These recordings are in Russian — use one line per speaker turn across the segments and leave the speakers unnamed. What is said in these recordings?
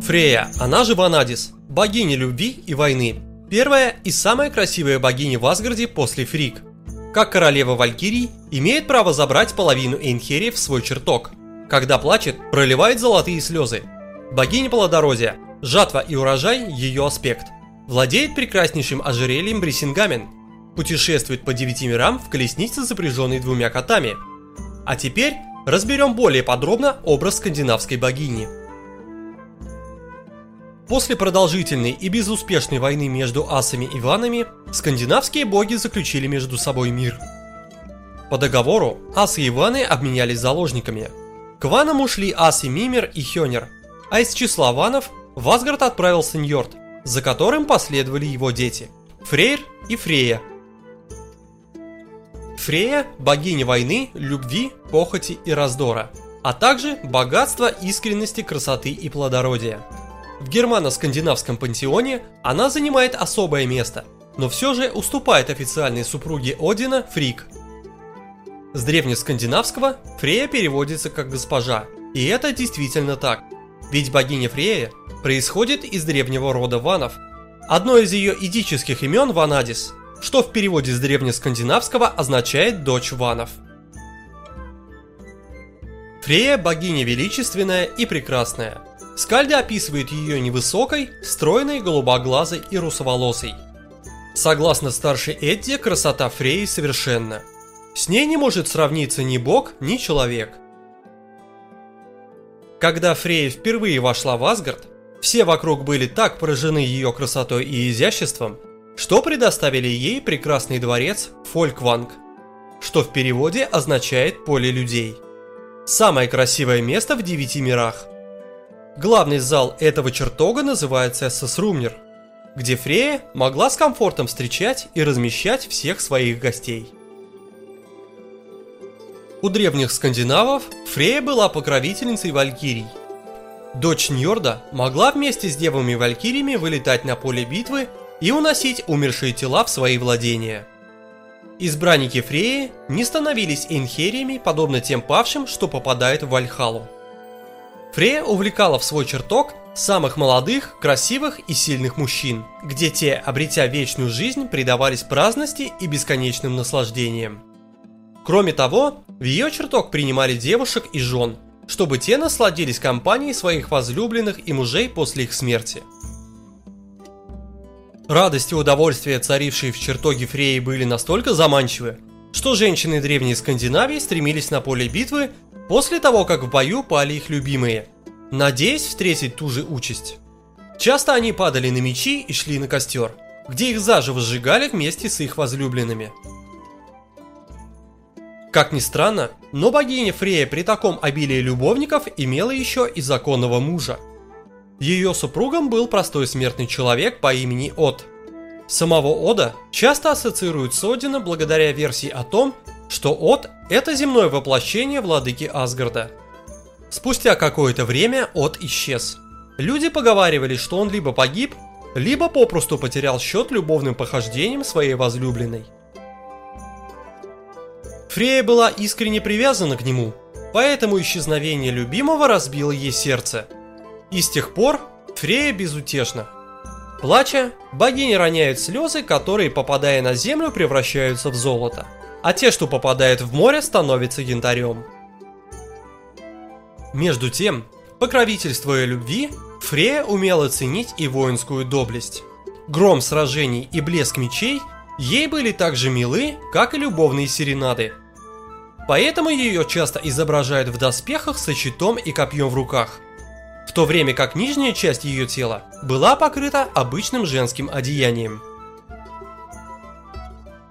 Фрея, она же Ванадис, богиня любви и войны. Первая и самая красивая богиня в Асгарде после Фрик. Как королева Валькирий, имеет право забрать половину Эйнхерии в свой чертог. Когда плачет, проливает золотые слезы. Богиня плодородия, жатва и урожай – ее аспект. Владеет прекраснейшим ожерельем Брисингамен. Путешествует по девяти мирам в колеснице, запряженной двумя котами. А теперь разберем более подробно образ скандинавской богини. После продолжительной и безуспешной войны между асами и ванами, скандинавские боги заключили между собой мир. По договору асы и ваны обменялись заложниками. К ванам ушли асы Мимер и Хёнер, а из числа ванов в Асгард отправился Ньорд, за которым последовали его дети – Фрейр и Фрея. Фрея – богиня войны, любви, похоти и раздора, а также богатства, искренности, красоты и плодородия – в германо-скандинавском пантеоне она занимает особое место, но все же уступает официальной супруге Одина Фрик. С древнескандинавского Фрея переводится как «госпожа», и это действительно так, ведь богиня Фрея происходит из древнего рода ванов. Одно из ее идических имен Ванадис, что в переводе с древнескандинавского означает «дочь ванов». Фрея – богиня величественная и прекрасная – Скальди описывает ее невысокой, стройной, голубоглазой и русоволосой. Согласно старшей Эдди, красота Фреи совершенна. С ней не может сравниться ни бог, ни человек. Когда Фрея впервые вошла в Асгард, все вокруг были так поражены ее красотой и изяществом, что предоставили ей прекрасный дворец Фолькванг, что в переводе означает «поле людей». Самое красивое место в девяти мирах – Главный зал этого чертога называется Сесрумнер, где Фрея могла с комфортом встречать и размещать всех своих гостей. У древних скандинавов Фрея была покровительницей валькирий. Дочь Ньорда могла вместе с девами-валькириями вылетать на поле битвы и уносить умершие тела в свои владения. Избранники Фреи не становились энхериями, подобно тем павшим, что попадают в Вальхалу. Фрея увлекала в свой чертог самых молодых, красивых и сильных мужчин, где те, обретя вечную жизнь, предавались праздности и бесконечным наслаждениям. Кроме того, в ее чертог принимали девушек и жен, чтобы те насладились компанией своих возлюбленных и мужей после их смерти. Радость и удовольствие, царившие в чертоге Фреи, были настолько заманчивы, что женщины древней Скандинавии стремились на поле битвы После того, как в бою пали их любимые, надеясь встретить ту же участь. Часто они падали на мечи и шли на костер, где их заживо сжигали вместе с их возлюбленными. Как ни странно, но богиня Фрея при таком обилии любовников имела еще и законного мужа. Ее супругом был простой смертный человек по имени От. Самого Ода часто ассоциируют с Одином благодаря версии о том, что От – это земное воплощение владыки Асгарда. Спустя какое-то время От исчез. Люди поговаривали, что он либо погиб, либо попросту потерял счет любовным похождениям своей возлюбленной. Фрея была искренне привязана к нему, поэтому исчезновение любимого разбило ей сердце. И с тех пор Фрея безутешна. Плача, богини роняют слезы, которые, попадая на землю, превращаются в золото а те, что попадают в море, становятся янтарем. Между тем, покровительствуя любви, Фрея умела ценить и воинскую доблесть. Гром сражений и блеск мечей ей были так же милы, как и любовные серенады. Поэтому ее часто изображают в доспехах со щитом и копьем в руках, в то время как нижняя часть ее тела была покрыта обычным женским одеянием.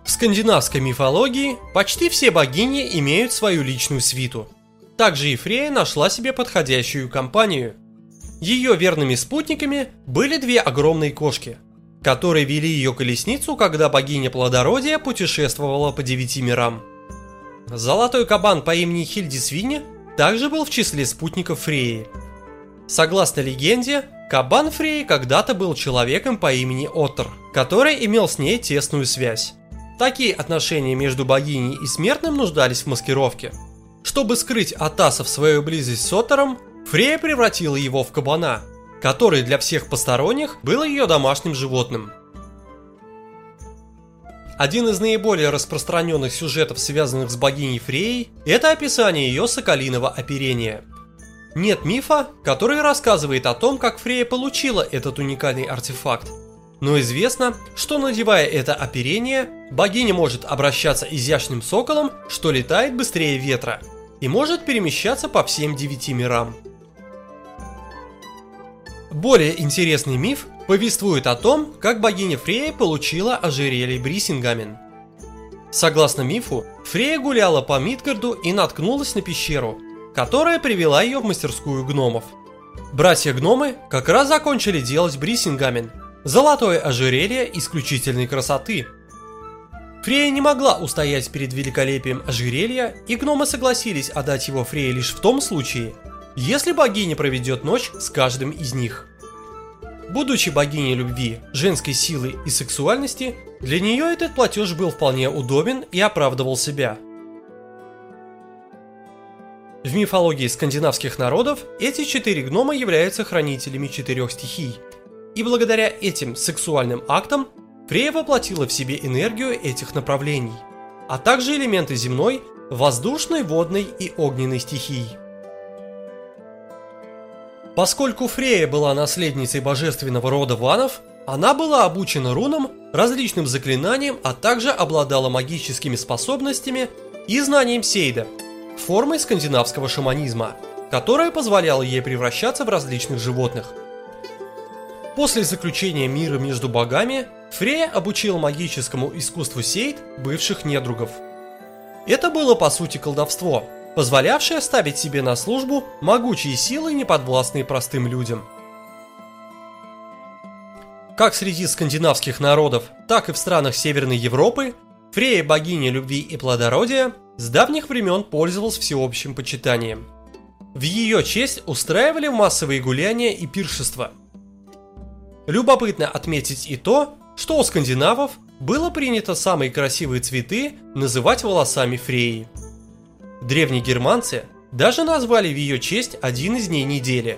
В скандинавской мифологии почти все богини имеют свою личную свиту. Также и Фрея нашла себе подходящую компанию. Ее верными спутниками были две огромные кошки, которые вели ее колесницу, когда богиня плодородия путешествовала по девяти мирам. Золотой кабан по имени Хильди Свинья также был в числе спутников Фреи. Согласно легенде, кабан Фреи когда-то был человеком по имени Оттер, который имел с ней тесную связь. Такие отношения между богиней и смертным нуждались в маскировке. Чтобы скрыть от асов свою близость с Отором, Фрея превратила его в кабана, который для всех посторонних был ее домашним животным. Один из наиболее распространенных сюжетов, связанных с богиней Фреей, это описание ее соколиного оперения. Нет мифа, который рассказывает о том, как Фрея получила этот уникальный артефакт. Но известно, что надевая это оперение, богиня может обращаться изящным соколом, что летает быстрее ветра, и может перемещаться по всем девяти мирам. Более интересный миф повествует о том, как богиня Фрея получила ожерелье Брисингамен. Согласно мифу, Фрея гуляла по Мидгарду и наткнулась на пещеру, которая привела ее в мастерскую гномов. Братья-гномы как раз закончили делать Брисингамен – золотое ожерелье исключительной красоты. Фрея не могла устоять перед великолепием ожерелья, и гномы согласились отдать его Фрее лишь в том случае, если богиня проведет ночь с каждым из них. Будучи богиней любви, женской силы и сексуальности, для нее этот платеж был вполне удобен и оправдывал себя. В мифологии скандинавских народов эти четыре гнома являются хранителями четырех стихий, и благодаря этим сексуальным актам Фрея воплотила в себе энергию этих направлений, а также элементы земной, воздушной, водной и огненной стихий. Поскольку Фрея была наследницей божественного рода ванов, она была обучена рунам, различным заклинаниям, а также обладала магическими способностями и знанием Сейда, формой скандинавского шаманизма, которая позволяла ей превращаться в различных животных. После заключения мира между богами, Фрея обучила магическому искусству Сейд бывших недругов. Это было по сути колдовство – позволявшая ставить себе на службу могучие силы, неподвластные простым людям. Как среди скандинавских народов, так и в странах Северной Европы, Фрея, богиня любви и плодородия, с давних времен пользовалась всеобщим почитанием. В ее честь устраивали массовые гуляния и пиршества. Любопытно отметить и то, что у скандинавов было принято самые красивые цветы называть волосами Фреи – Древние германцы даже назвали в ее честь один из дней недели